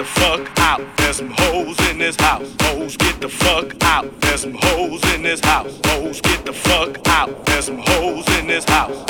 the fuck out. There's some hoes in this house. Hoes get the fuck out. There's some hoes in this house. Hoes get the fuck out. There's some hoes in this house.